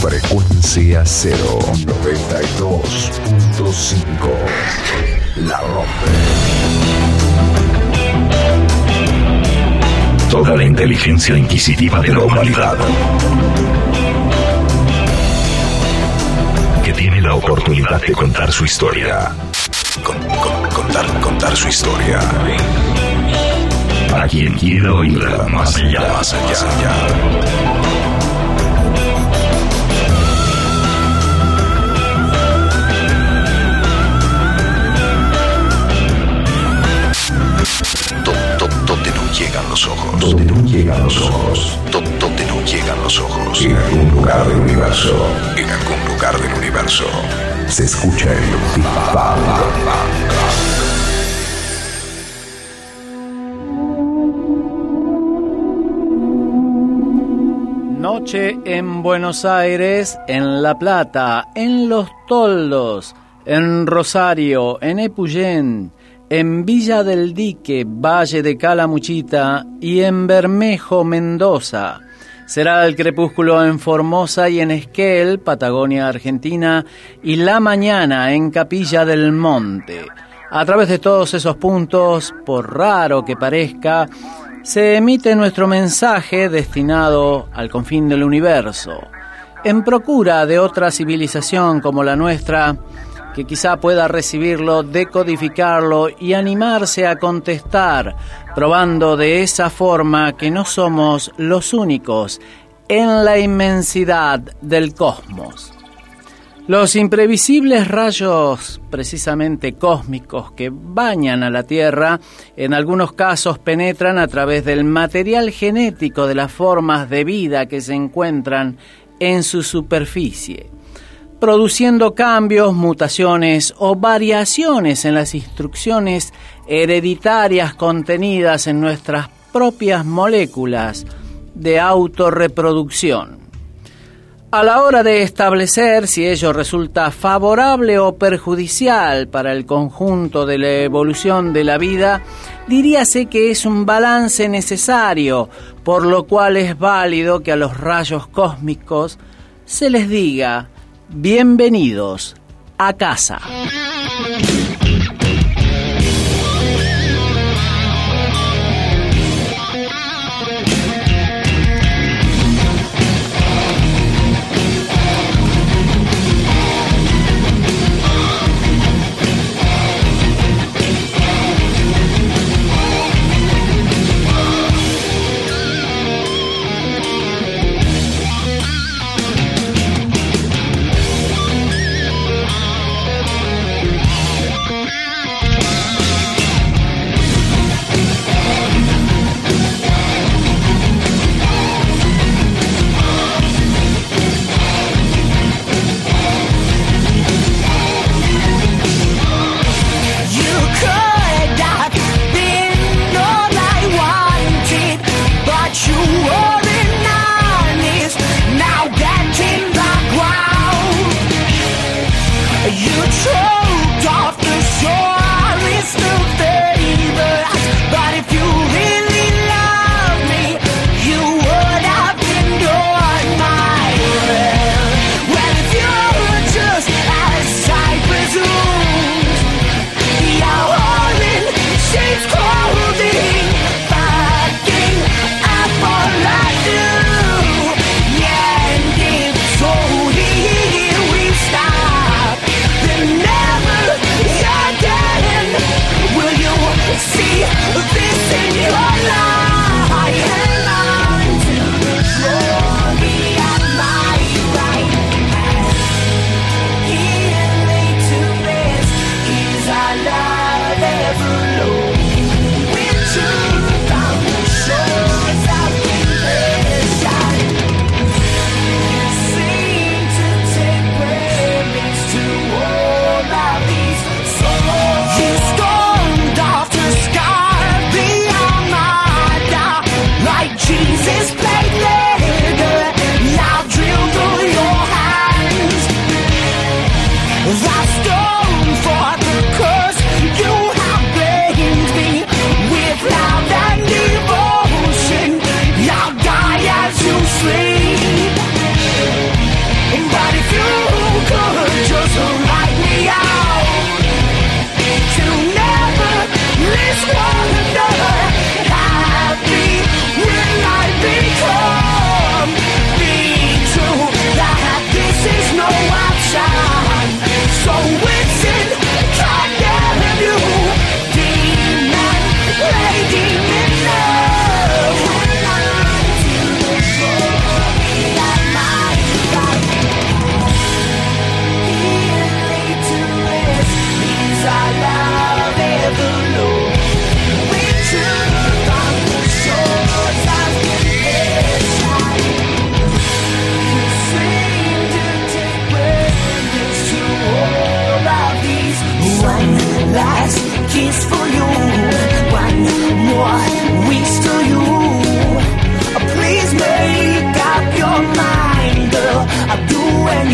Frecuencia 092.5. La rompe. Toda la inteligencia inquisitiva de la humanidad. Que tiene la oportunidad de contar su historia. contar, contar su historia. Para quien quiera oírla más allá, más allá. Llegan los ojos. Donde no llegan los ojos. Donde no llegan los ojos. En algún lugar del universo. En algún lugar del universo. Se escucha el Big Noche en Buenos Aires, en La Plata, en Los Toldos, en Rosario, en Epuyén, en Villa del Dique, Valle de Calamuchita y en Bermejo, Mendoza. Será el crepúsculo en Formosa y en Esquel, Patagonia, Argentina, y la mañana en Capilla del Monte. A través de todos esos puntos, por raro que parezca, se emite nuestro mensaje destinado al confín del universo. En procura de otra civilización como la nuestra, que quizá pueda recibirlo, decodificarlo y animarse a contestar, probando de esa forma que no somos los únicos en la inmensidad del cosmos. Los imprevisibles rayos precisamente cósmicos que bañan a la Tierra en algunos casos penetran a través del material genético de las formas de vida que se encuentran en su superficie produciendo cambios, mutaciones o variaciones en las instrucciones hereditarias contenidas en nuestras propias moléculas de autorreproducción. A la hora de establecer si ello resulta favorable o perjudicial para el conjunto de la evolución de la vida, diríase que es un balance necesario, por lo cual es válido que a los rayos cósmicos se les diga Bienvenidos a casa.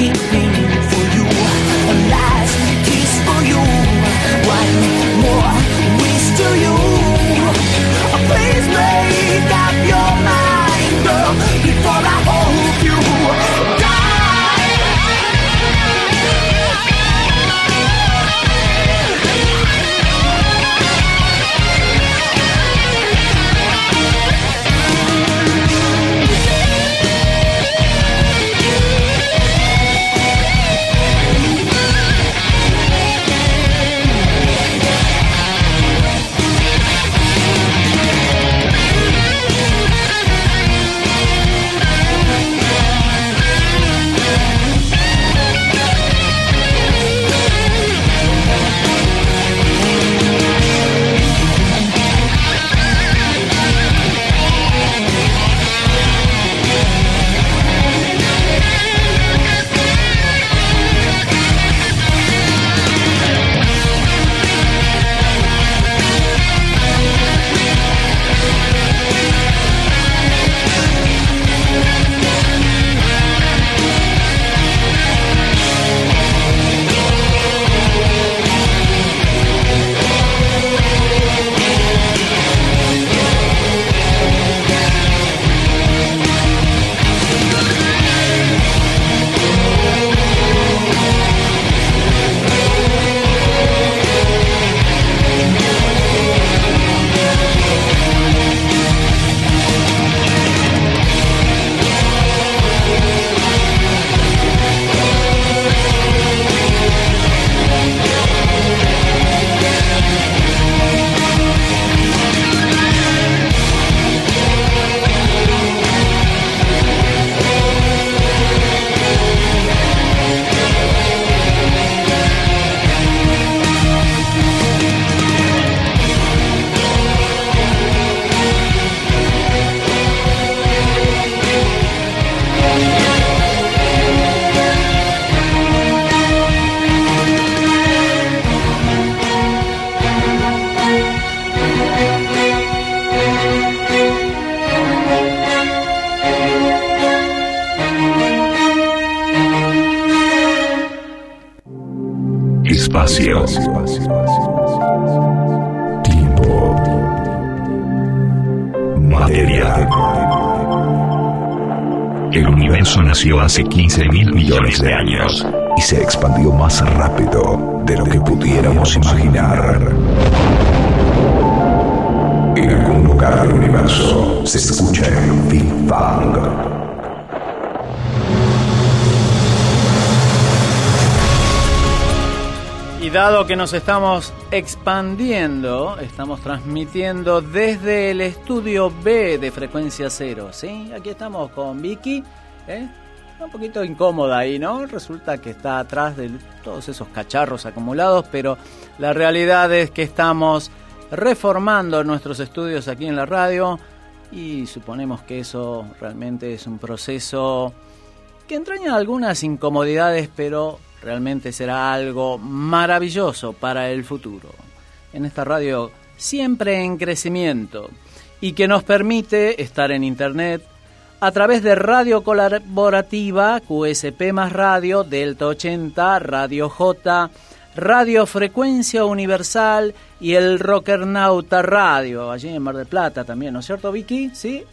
keep me. Hace 15 mil millones de años y se expandió más rápido de lo que pudiéramos imaginar. En algún lugar del universo se escucha el Big Bang. Y dado que nos estamos expandiendo, estamos transmitiendo desde el estudio B de Frecuencia Cero, ¿sí? Aquí estamos con Vicky, ¿eh? Un poquito incómoda ahí, ¿no? Resulta que está atrás de todos esos cacharros acumulados, pero la realidad es que estamos reformando nuestros estudios aquí en la radio y suponemos que eso realmente es un proceso que entraña algunas incomodidades, pero realmente será algo maravilloso para el futuro. En esta radio siempre en crecimiento y que nos permite estar en internet a través de radio colaborativa QSP más radio, Delta 80, Radio J, Radio Frecuencia Universal y el Rockernauta Radio, allí en Mar del Plata también, ¿no es cierto Vicky? ¿Sí?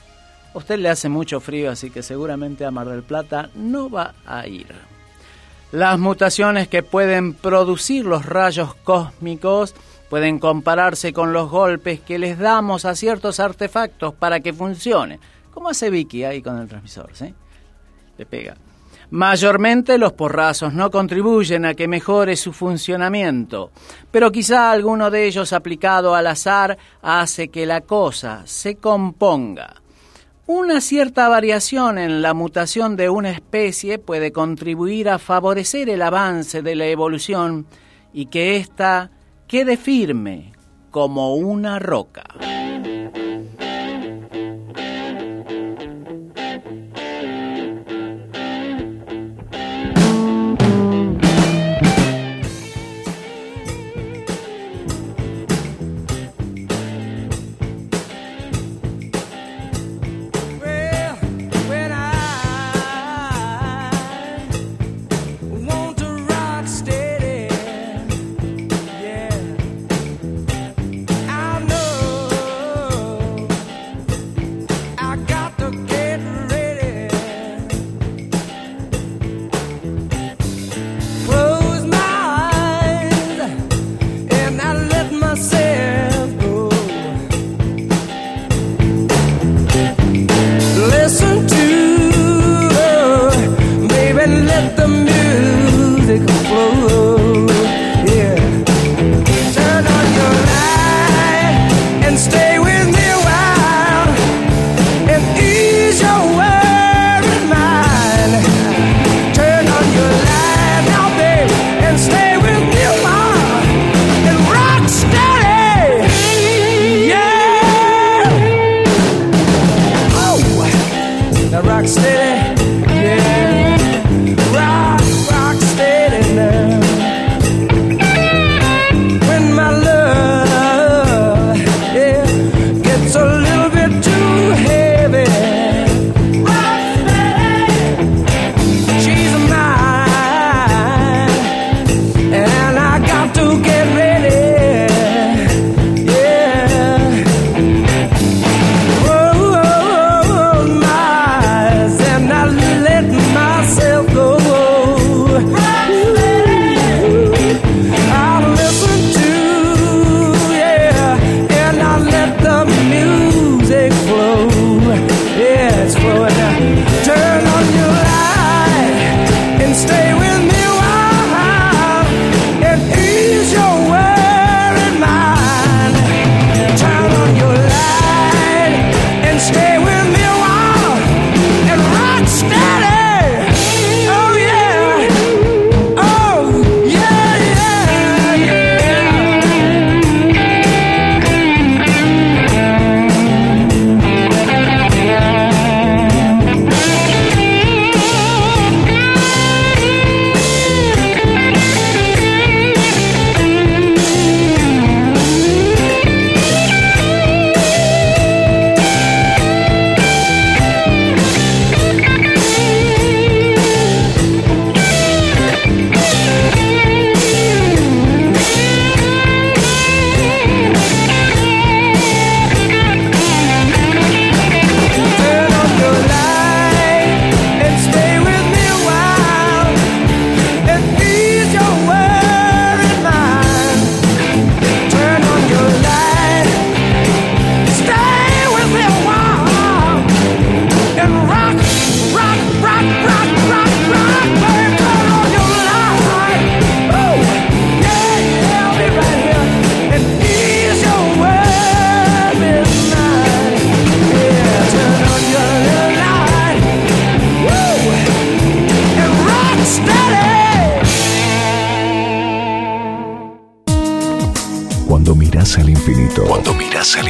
Usted le hace mucho frío, así que seguramente a Mar del Plata no va a ir. Las mutaciones que pueden producir los rayos cósmicos pueden compararse con los golpes que les damos a ciertos artefactos para que funcione. Como hace Vicky ahí con el transmisor, ¿sí? Le pega. Mayormente los porrazos no contribuyen a que mejore su funcionamiento, pero quizá alguno de ellos aplicado al azar hace que la cosa se componga. Una cierta variación en la mutación de una especie puede contribuir a favorecer el avance de la evolución y que ésta quede firme como una roca.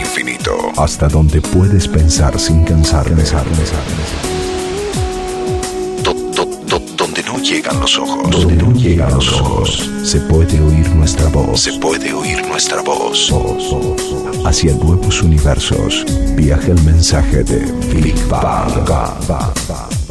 Infinito. Hasta donde puedes pensar sin cansar, pensar, pensar. Donde no llegan los ojos. Donde no llegan los ojos. Se puede oír nuestra voz. Se puede oír nuestra voz. Hacia nuevos universos. Viaja el mensaje de Big Bang.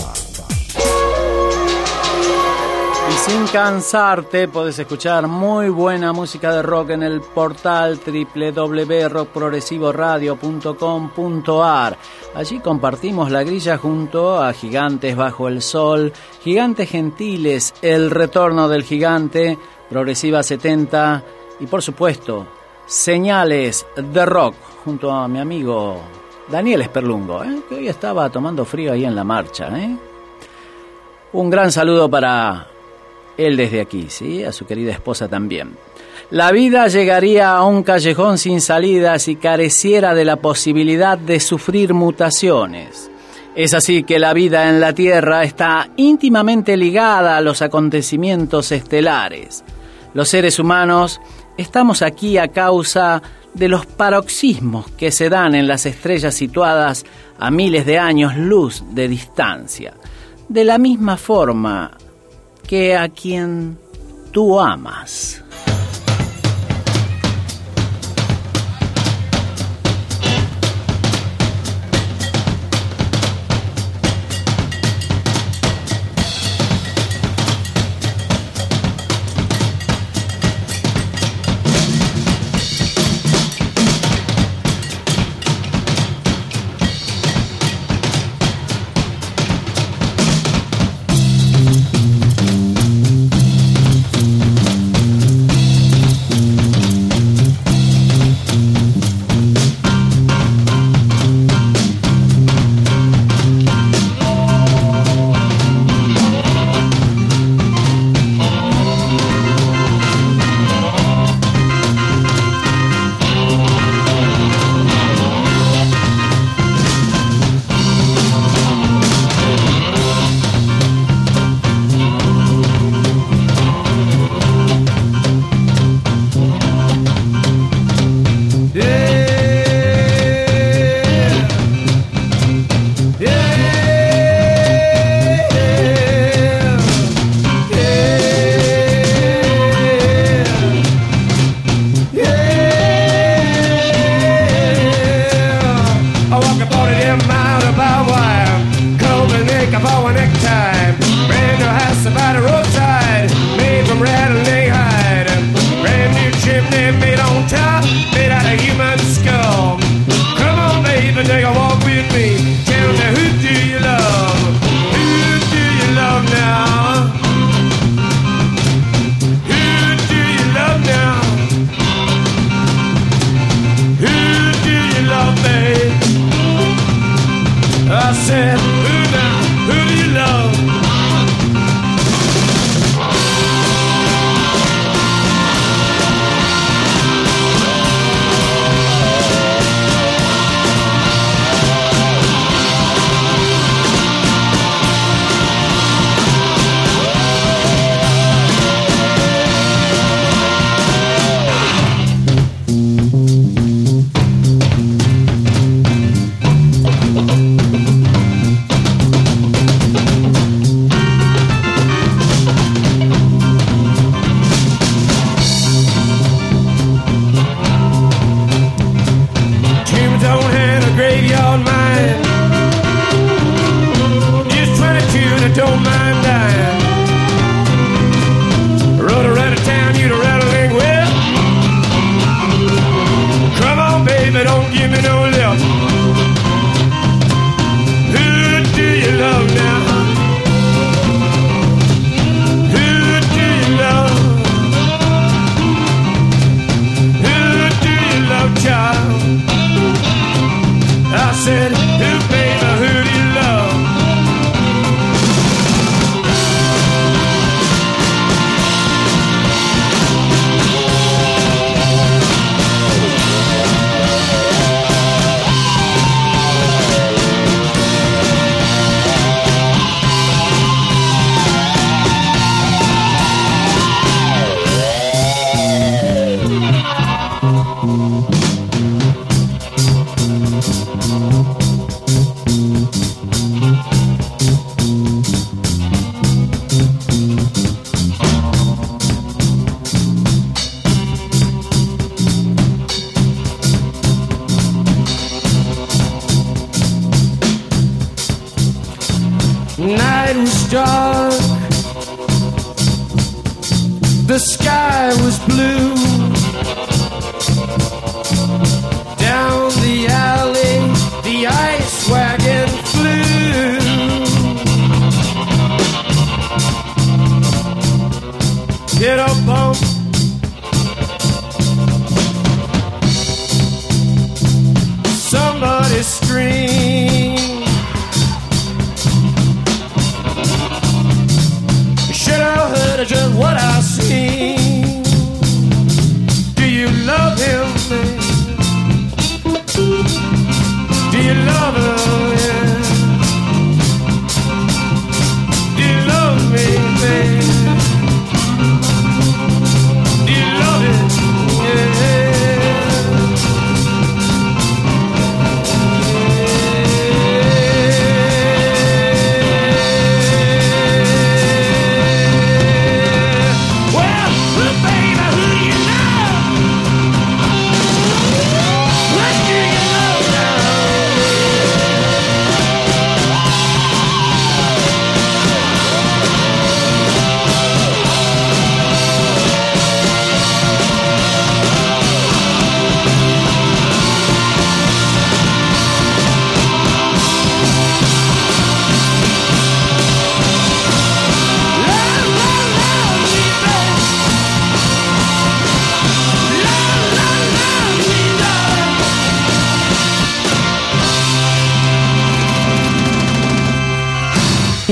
Sin cansarte, puedes escuchar muy buena música de rock en el portal www.rockprogresivoradio.com.ar. Allí compartimos la grilla junto a Gigantes Bajo el Sol, Gigantes Gentiles, El Retorno del Gigante, Progresiva 70 y por supuesto, Señales de Rock junto a mi amigo Daniel Esperlungo, ¿eh? que hoy estaba tomando frío ahí en la marcha. ¿eh? Un gran saludo para él desde aquí, ¿sí? A su querida esposa también. La vida llegaría a un callejón sin salida si careciera de la posibilidad de sufrir mutaciones. Es así que la vida en la Tierra está íntimamente ligada a los acontecimientos estelares. Los seres humanos estamos aquí a causa de los paroxismos que se dan en las estrellas situadas a miles de años luz de distancia. De la misma forma que a quien tú amas.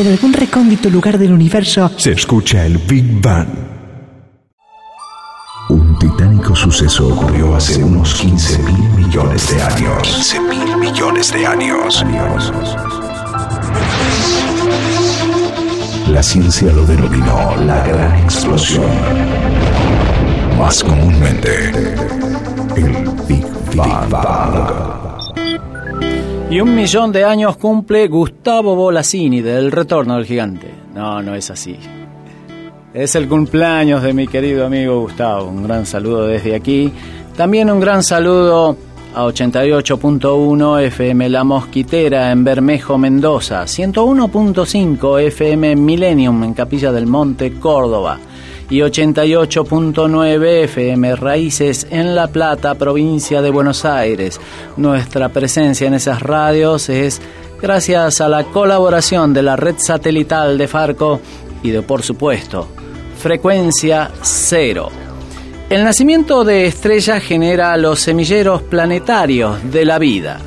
En algún recóndito lugar del universo, Se escucha el Big Bang. Un titánico suceso ocurrió hace unos 15 mil millones de años. 15 mil millones de años. La ciencia lo denominó la gran explosión. Más comúnmente, el Big Bang. Y un millón de años cumple Gustavo Bolasini del Retorno del Gigante. No, no es así. Es el cumpleaños de mi querido amigo Gustavo. Un gran saludo desde aquí. También un gran saludo a 88.1 FM La Mosquitera en Bermejo, Mendoza. 101.5 FM Millennium en Capilla del Monte, Córdoba. Y 88.9 FM Raíces en La Plata, provincia de Buenos Aires. Nuestra presencia en esas radios es gracias a la colaboración de la red satelital de Farco y de, por supuesto, Frecuencia Cero. El nacimiento de estrellas genera los semilleros planetarios de la vida.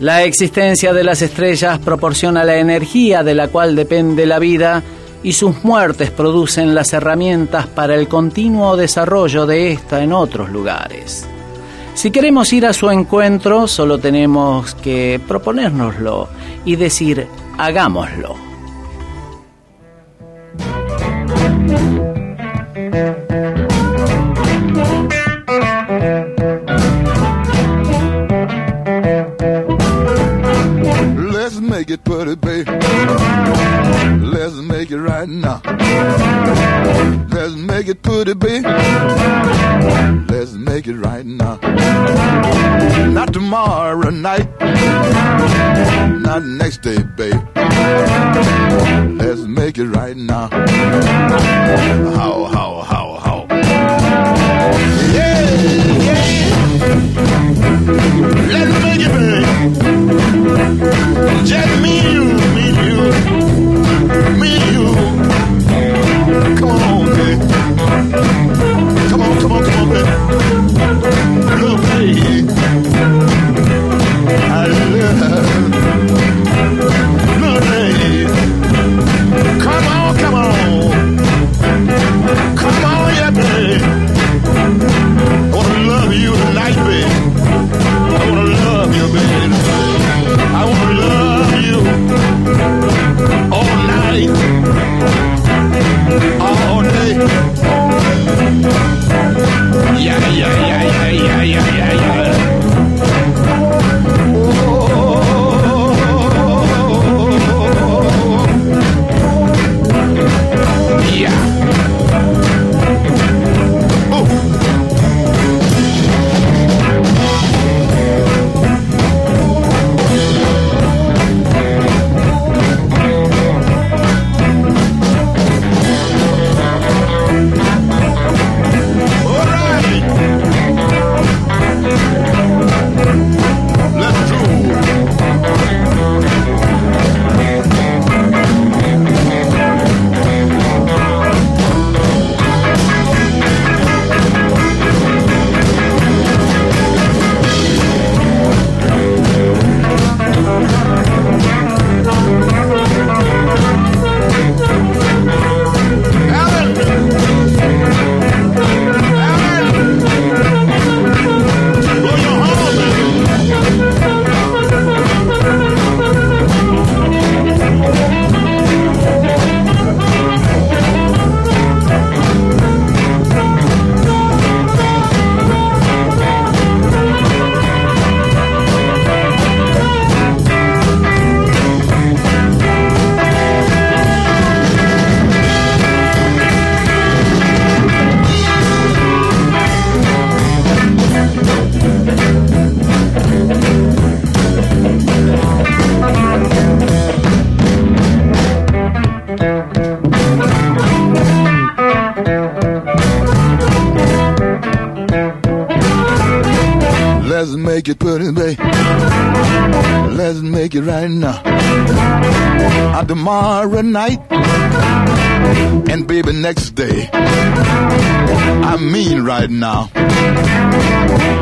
La existencia de las estrellas proporciona la energía de la cual depende la vida y sus muertes producen las herramientas para el continuo desarrollo de esta en otros lugares. Si queremos ir a su encuentro, solo tenemos que proponérnoslo y decir, hagámoslo. Let's make it. Let's make it right now. Let's make it pretty, baby. Let's make it right now. Not tomorrow night. Not next day, baby. Let's make it right now. How, how, how, how. Yeah, yeah. Let's make it, baby. Just me and you, pretty. Let's make it right now. On tomorrow night. And baby, next day. I mean right now.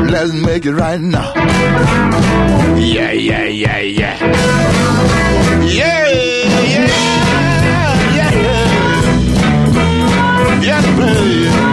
Let's make it right now. Yeah, yeah, yeah, yeah. Yeah, yeah, yeah, yeah. Baby. Baby.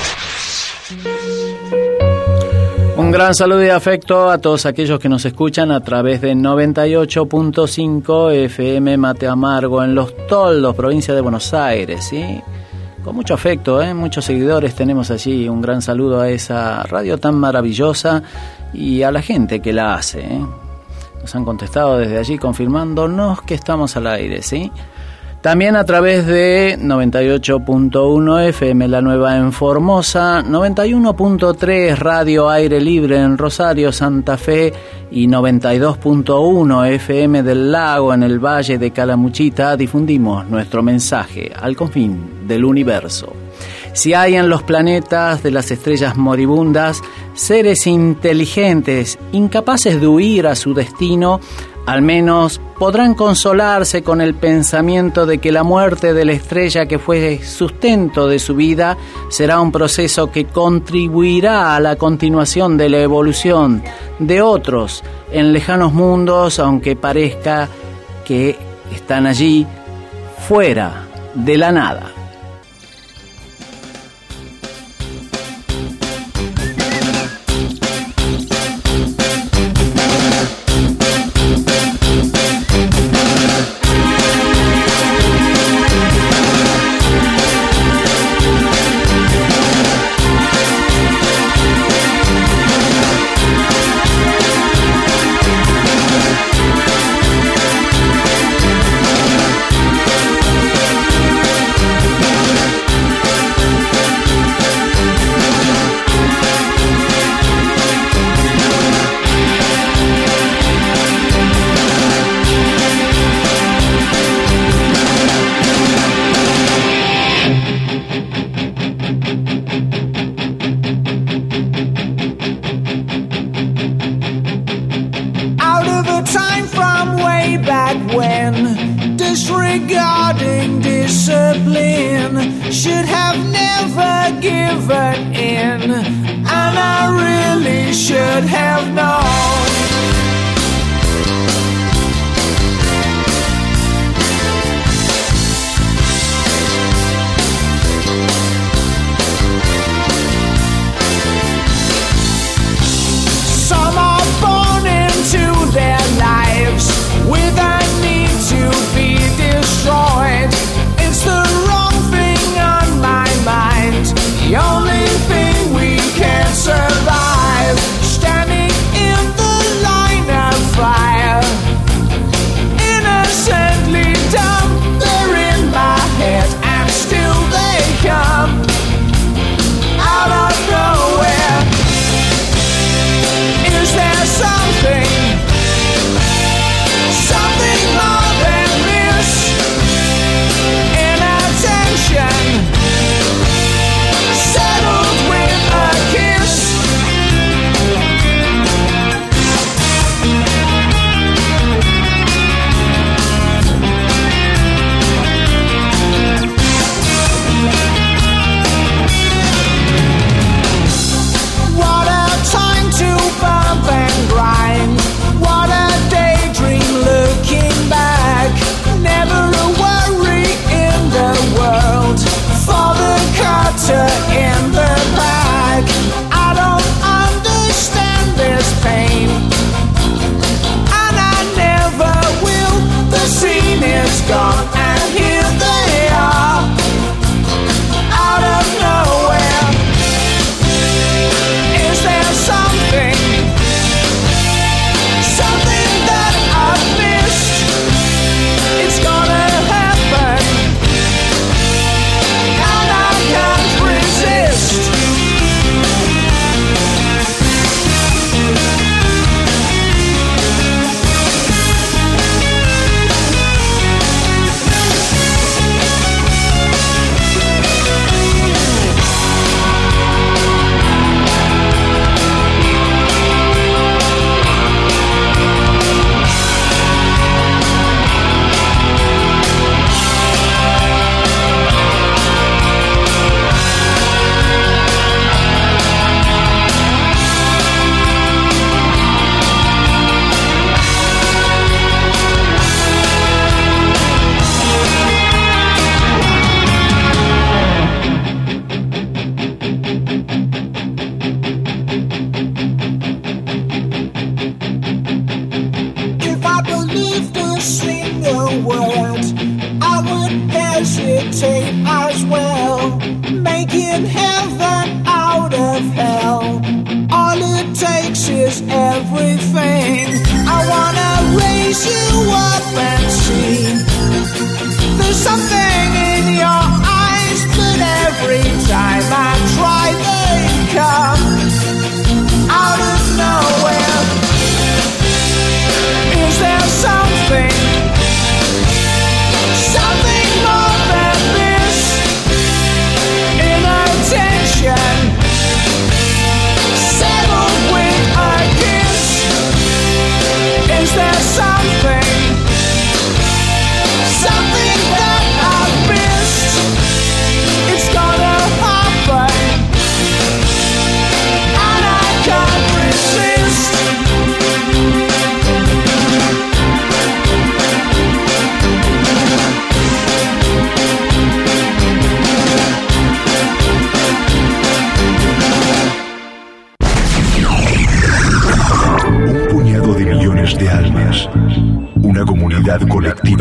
Un gran saludo y afecto a todos aquellos que nos escuchan a través de 98.5 FM Mate Amargo en Los Toldos, provincia de Buenos Aires, ¿sí? Con mucho afecto, ¿eh? muchos seguidores tenemos allí. Un gran saludo a esa radio tan maravillosa y a la gente que la hace. ¿eh? Nos han contestado desde allí confirmándonos que estamos al aire, ¿sí? También a través de 98.1 FM La Nueva en Formosa, 91.3 Radio Aire Libre en Rosario, Santa Fe y 92.1 FM del Lago en el Valle de Calamuchita difundimos nuestro mensaje al confín del universo. Si hay en los planetas de las estrellas moribundas seres inteligentes, incapaces de huir a su destino, al menos podrán consolarse con el pensamiento de que la muerte de la estrella que fue sustento de su vida será un proceso que contribuirá a la continuación de la evolución de otros en lejanos mundos, aunque parezca que están allí fuera de la nada.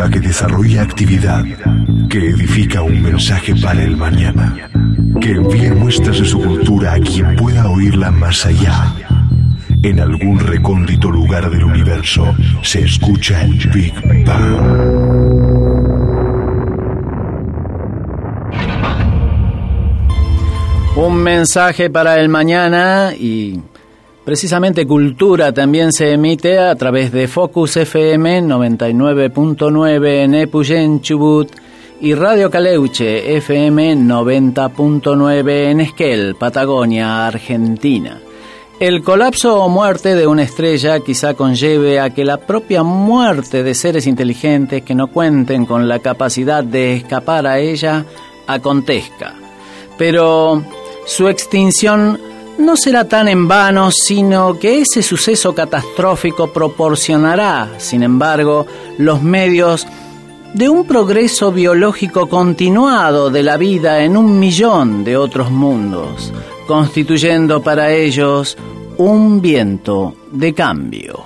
que desarrolla actividad, que edifica un mensaje para el mañana, que envíe muestras de su cultura a quien pueda oírla más allá. En algún recóndito lugar del universo se escucha el Big Bang. Un mensaje para el mañana y Precisamente Cultura también se emite a través de Focus FM 99.9 en Epuyén, Chubut y Radio Caleuche FM 90.9 en Esquel, Patagonia, Argentina. El colapso o muerte de una estrella quizá conlleve a que la propia muerte de seres inteligentes que no cuenten con la capacidad de escapar a ella acontezca. Pero su extinción no será tan en vano, sino que ese suceso catastrófico proporcionará, sin embargo, los medios de un progreso biológico continuado de la vida en un millón de otros mundos, constituyendo para ellos un viento de cambio.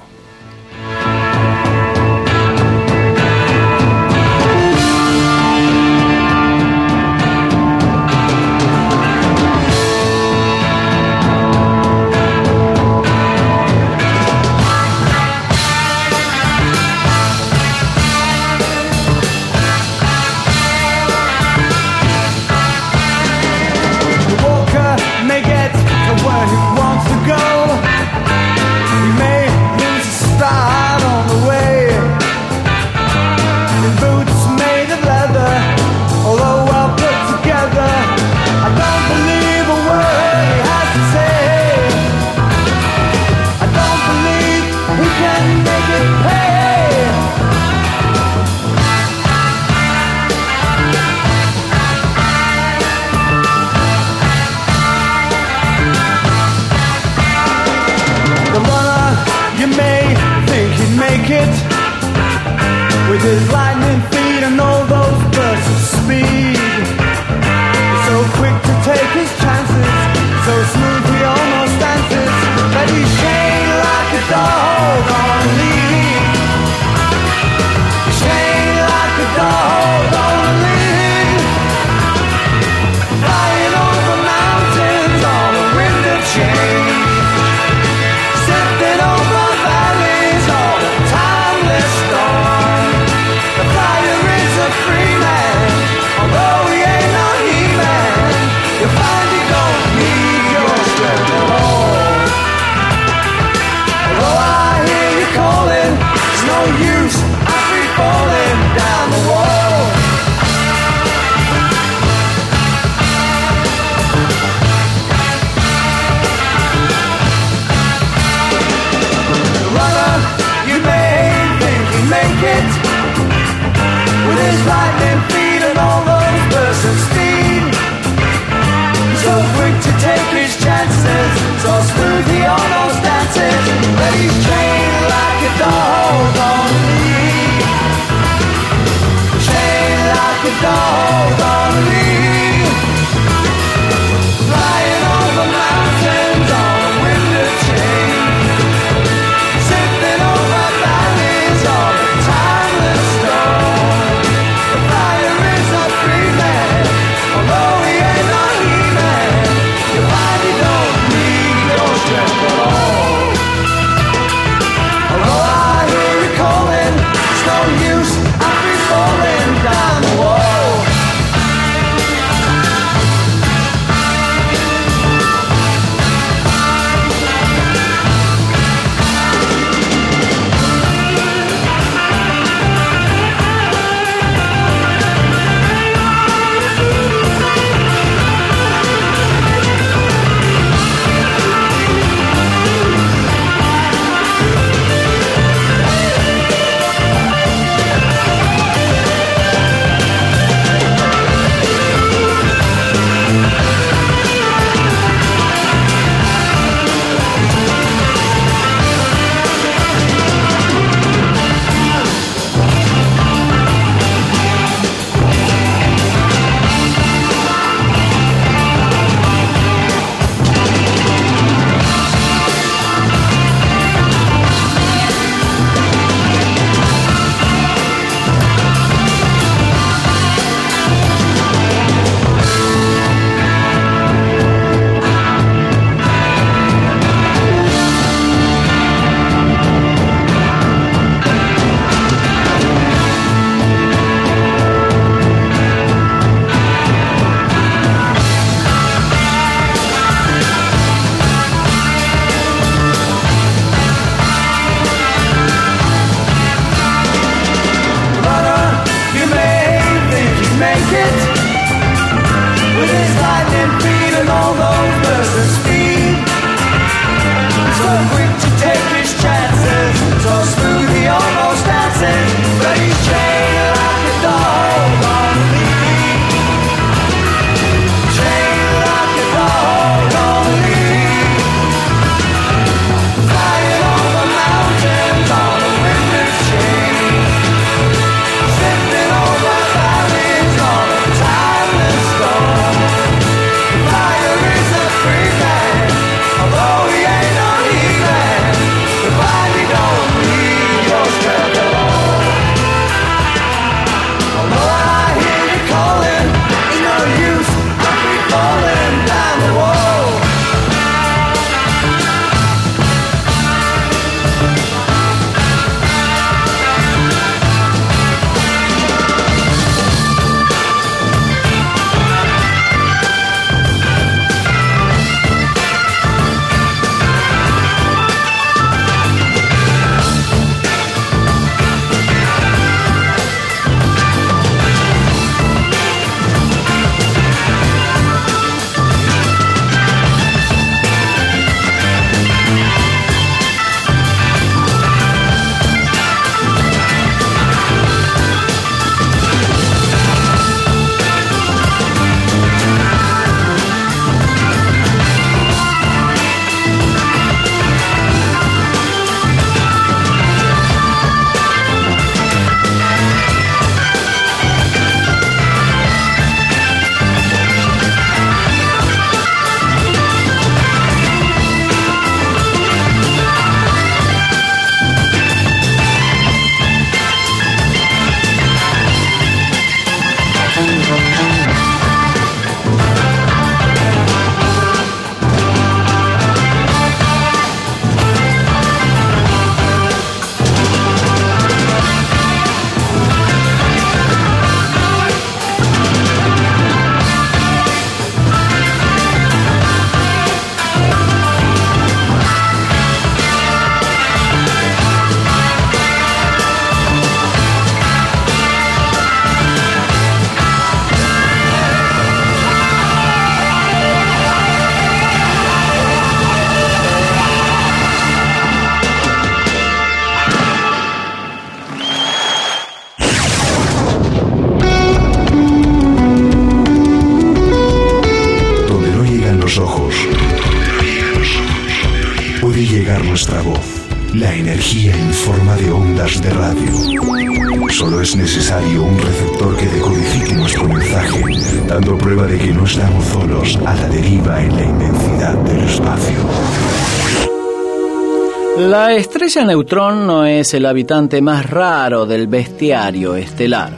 La estrella neutrón no es el habitante más raro del bestiario estelar.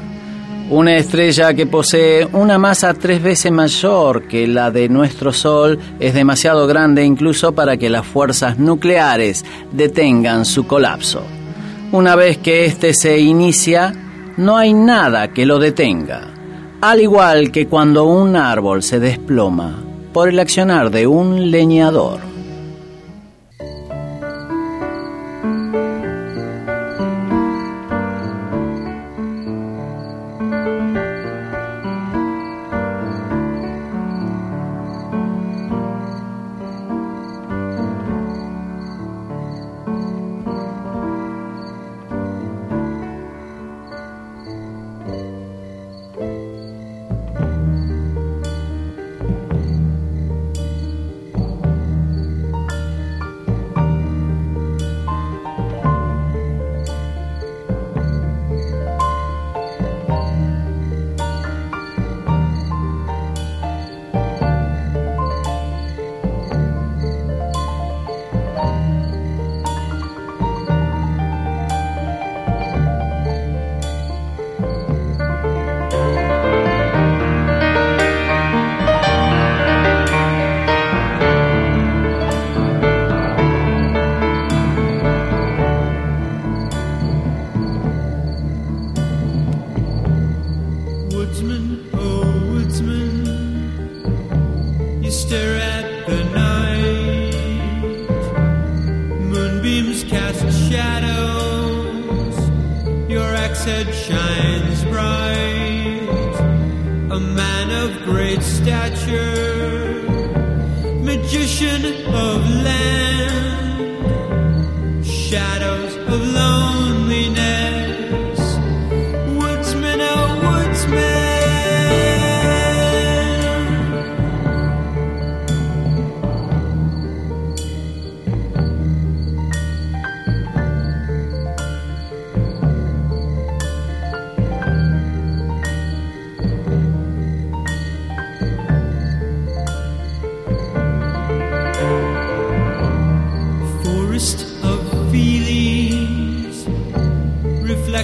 Una estrella que posee una masa tres veces mayor que la de nuestro Sol es demasiado grande incluso para que las fuerzas nucleares detengan su colapso. Una vez que éste se inicia, no hay nada que lo detenga. Al igual que cuando un árbol se desploma por el accionar de un leñador.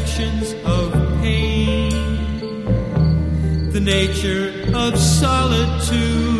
Reflections of pain, the nature of solitude,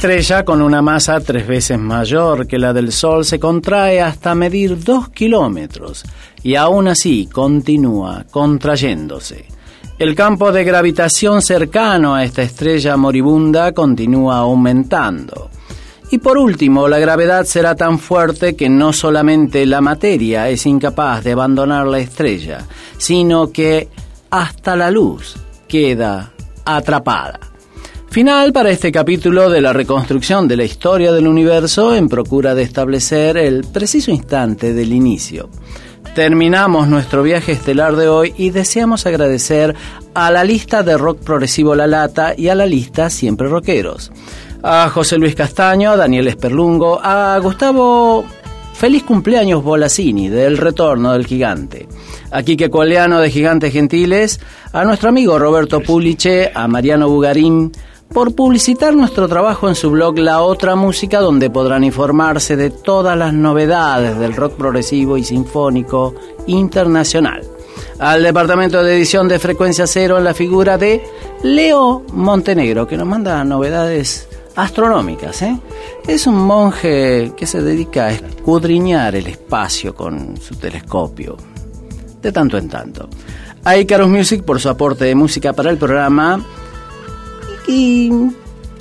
estrella con una masa tres veces mayor que la del Sol se contrae hasta medir dos kilómetros y aún así continúa contrayéndose. El campo de gravitación cercano a esta estrella moribunda continúa aumentando. Y por último, la gravedad será tan fuerte que no solamente la materia es incapaz de abandonar la estrella, sino que hasta la luz queda atrapada. Final para este capítulo de la reconstrucción de la historia del universo en procura de establecer el preciso instante del inicio. Terminamos nuestro viaje estelar de hoy y deseamos agradecer a la lista de rock progresivo La Lata y a la lista Siempre Rockeros. A José Luis Castaño, a Daniel Esperlungo, a Gustavo Feliz cumpleaños Bolasini del Retorno del Gigante. A Quique Coleano de Gigantes Gentiles, a nuestro amigo Roberto Puliche, a Mariano Bugarín, por publicitar nuestro trabajo en su blog La Otra Música, donde podrán informarse de todas las novedades del rock progresivo y sinfónico internacional. Al departamento de edición de Frecuencia Cero en la figura de Leo Montenegro, que nos manda novedades astronómicas. ¿eh? Es un monje que se dedica a escudriñar el espacio con su telescopio, de tanto en tanto. A Icarus Music por su aporte de música para el programa y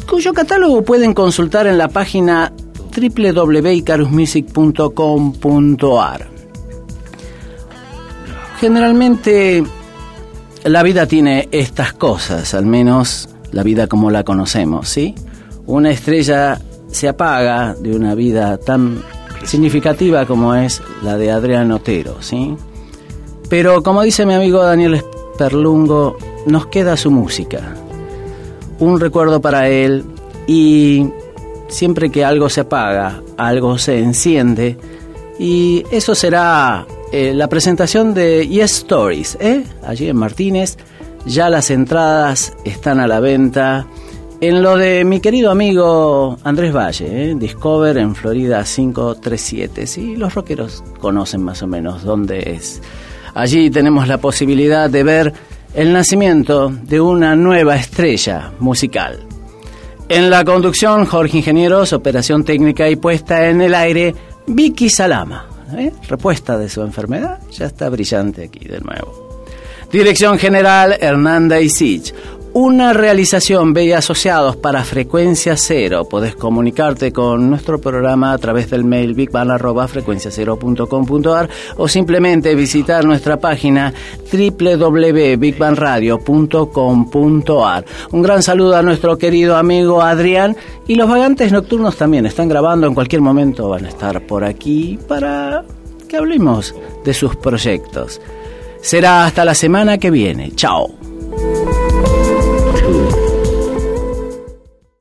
cuyo catálogo pueden consultar en la página www.icarusmusic.com.ar. Generalmente la vida tiene estas cosas, al menos la vida como la conocemos, ¿sí? Una estrella se apaga de una vida tan significativa como es la de Adrián Otero, ¿sí? Pero como dice mi amigo Daniel Perlungo, nos queda su música, un recuerdo para él y siempre que algo se apaga, algo se enciende y eso será eh, la presentación de Yes Stories, ¿eh? allí en Martínez. Ya las entradas están a la venta. En lo de mi querido amigo Andrés Valle, ¿eh? Discover en Florida 537. Sí, los rockeros conocen más o menos dónde es. Allí tenemos la posibilidad de ver el nacimiento de una nueva estrella musical. En la conducción, Jorge Ingenieros, operación técnica y puesta en el aire, Vicky Salama. ¿eh? Repuesta de su enfermedad, ya está brillante aquí de nuevo. Dirección General, Hernanda Isich. Una realización B asociados para frecuencia cero. Podés comunicarte con nuestro programa a través del mail bigban.frecuenciacero.com.ar o simplemente visitar nuestra página www.bigbanradio.com.ar. Un gran saludo a nuestro querido amigo Adrián y los vagantes nocturnos también están grabando. En cualquier momento van a estar por aquí para que hablemos de sus proyectos. Será hasta la semana que viene. Chao.